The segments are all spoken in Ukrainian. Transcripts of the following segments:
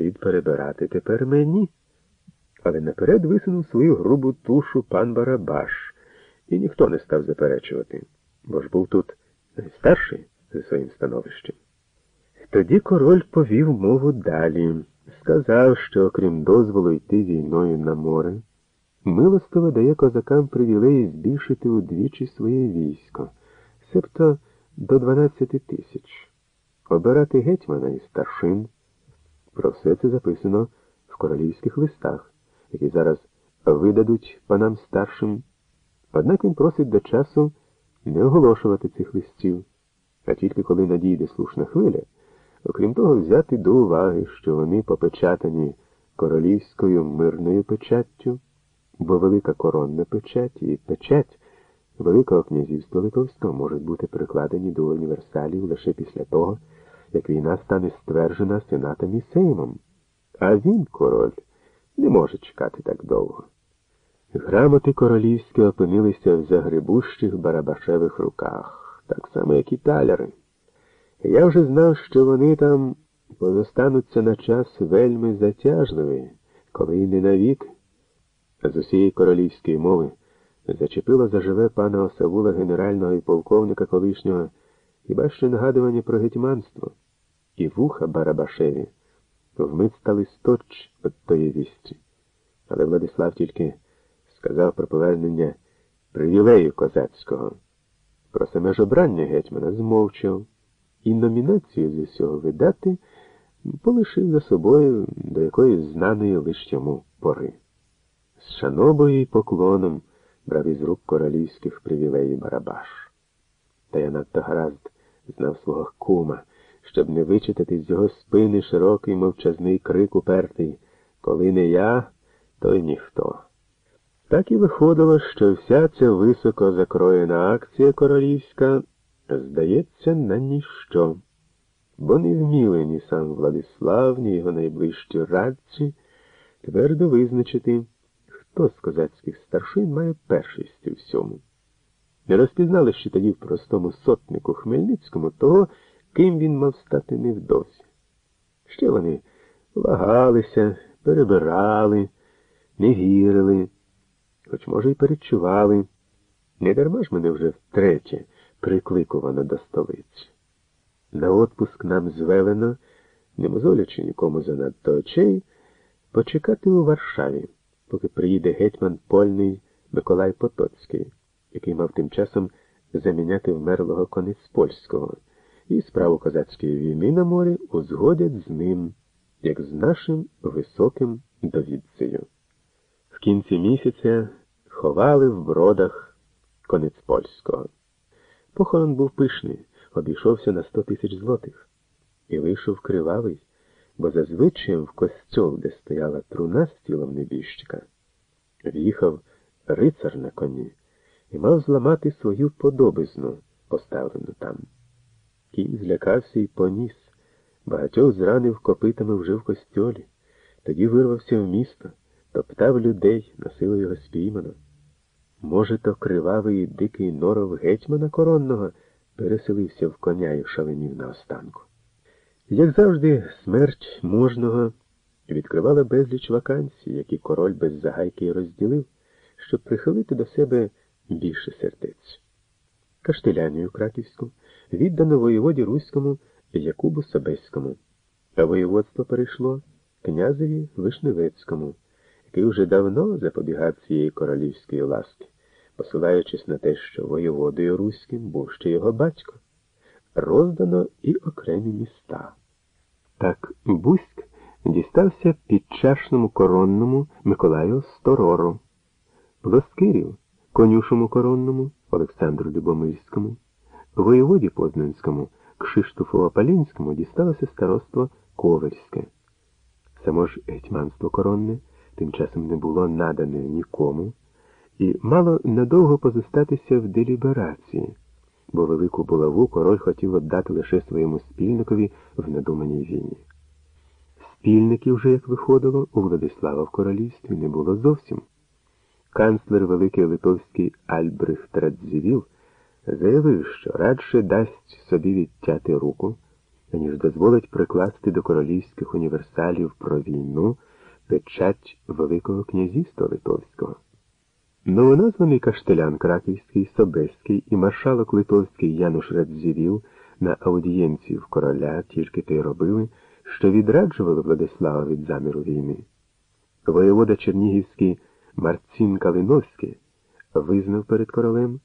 слід перебирати тепер мені. Але наперед висунув свою грубу тушу пан Барабаш, і ніхто не став заперечувати, бо ж був тут найстарший за своїм становищем. Тоді король повів мову далі, сказав, що окрім дозволу йти війною на море, милостиво дає козакам привілеї збільшити удвічі своє військо, себто до 12 тисяч, обирати гетьмана і старшин. Про все це записано в королівських листах, які зараз видадуть панам старшим. Однак він просить до часу не оголошувати цих листів, а тільки коли надійде слушна хвиля, окрім того, взяти до уваги, що вони попечатані королівською мирною печаттю, бо велика коронна печать і печать Великого князівства Литовського можуть бути прикладені до універсалів лише після того, як війна стане стверджена сенатом і сеймом. А він, король, не може чекати так довго. Грамоти королівські опинилися в загребущих барабашевих руках, так само, як і таляри. Я вже знав, що вони там позостануться на час вельми затяжливі, коли й не навік. З усієї королівської мови зачепило заживе пана Осавула генерального і полковника колишнього, хіба що нагадування про гетьманство, і вуха Барабашеві вмить стали сточ від тої вісті. Але Владислав тільки сказав про повернення привілею козацького. Про саме ж обрання гетьмана змовчав і номінацію з усього видати полишив за собою до якоїсь знаної лиш йому пори. З шанобою і поклоном брав із рук королівських привілеїв Барабаш. Та я надто гаразд знав свого кума, щоб не вичитати з його спини широкий мовчазний крик упертий Коли не я, то й ніхто. Так і виходило, що вся ця високо закроєна акція королівська здається на ніщо, бо не вміли ні сам Владислав, ні його найближчі радці твердо визначити, хто з козацьких старшин має першість у всьому. Не розпізнали тоді в простому сотнику Хмельницькому того, ким він мав стати невдовзі. Ще вони вагалися, перебирали, не вірили, хоч, може, й перечували. Не дарма ж мене вже втретє прикликувано до столиці. На отпуск нам звелено, не мозолячи нікому занадто очей, почекати у Варшаві, поки приїде гетьман польний Миколай Потоцький, який мав тим часом заміняти вмерлого конець польського, і справу козацької війни на морі узгодять з ним, як з нашим високим довідцею. В кінці місяця ховали в бродах конець польського. Похорон був пишний, обійшовся на сто тисяч злотих, і вийшов кривавий, бо зазвичай в костьол, де стояла труна з тілом небіжчика, в'їхав рицар на коні і мав зламати свою подобизну, поставлену там. Кінь злякався і поніс, багатьох зранив копитами вже в костьолі, тоді вирвався в місто, топтав людей, насилу його спіймано. Може, то кривавий дикий норов гетьмана коронного переселився в коня і шаленів на останку. Як завжди, смерть можного відкривала безліч вакансій, які король без загайки розділив, щоб прихилити до себе більше сердець. Каштелянію Краківську віддано воєводі Руському Якубу Собеському, а воєводство перейшло князеві Вишневецькому який вже давно запобігав цієї королівської ласки, посилаючись на те, що воєводою Руським був ще його батько, роздано і окремі міста. Так Бузьк дістався підчашному коронному Миколаю Сторору, Плоскирів конюшому коронному Олександру Любомирському, воєводі Познанському Кшиштофу Опалінському дісталося староство Коверське. Само ж гетьманство коронне тим часом не було надане нікому, і мало надовго позостатися в деліберації, бо велику булаву король хотів віддати лише своєму спільникові в надуманій війні. Спільників вже, як виходило, у Владислава в королівстві не було зовсім. Канцлер Великий Литовський Альбрехт Радзивіл заявив, що радше дасть собі відтяти руку, аніж дозволить прикласти до королівських універсалів про війну печать Великого князівства Литовського. Новоназваний каштелян Краківський, Собеський і маршалок Литовський Януш Радзівіл на аудієнції в короля тільки те й робили, що відраджували Владислава від заміру війни. Воєвода Чернігівський Марцін Калиновський визнав перед королем,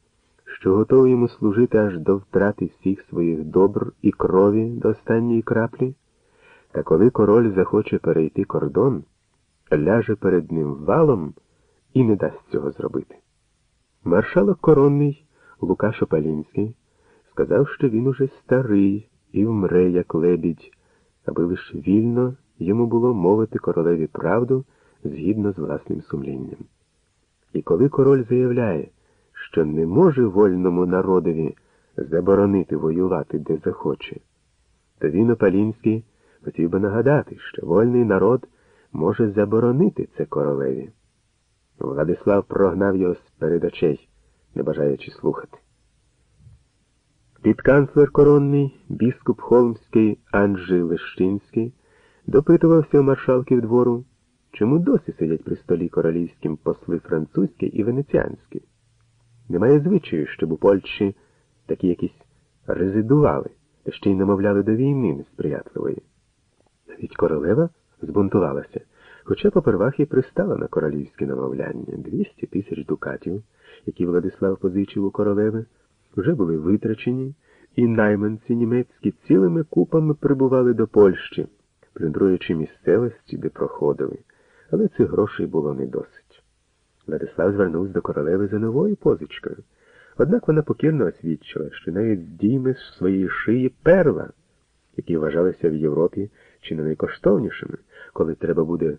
що готовий йому служити аж до втрати всіх своїх добр і крові до останньої краплі, та коли король захоче перейти кордон, ляже перед ним валом і не дасть цього зробити. Маршалок коронний Лука Шопалінський сказав, що він уже старий і вмре, як лебідь, аби лише вільно йому було мовити королеві правду згідно з власним сумлінням. І коли король заявляє, що не може вольному народові заборонити воювати де захоче, то він Опалінський хотів би нагадати, що вольний народ може заборонити це королеві. Владислав прогнав його з перед очей, не бажаючи слухати. Підканцлер коронний, біскуп Холмський Анджей Лещинський допитувався у маршалків двору, чому досі сидять при столі королівським посли французькі і венеціанські. Немає звичаю, щоб у Польщі такі якісь резидували, ще й намовляли до війни несприятливої. Навіть королева збунтувалася, хоча попервах і пристала на королівське намовляння. Двісті тисяч дукатів, які Владислав позичив у королеви, вже були витрачені, і найманці німецькі цілими купами прибували до Польщі, плюндруючи місцевості, де проходили, але цих грошей було не досить. Владислав звернувся до королеви за новою позичкою. Однак вона покірно освідчила, що навіть здійме з своєї шиї перла, які вважалися в Європі чи не найкоштовнішими, коли треба буде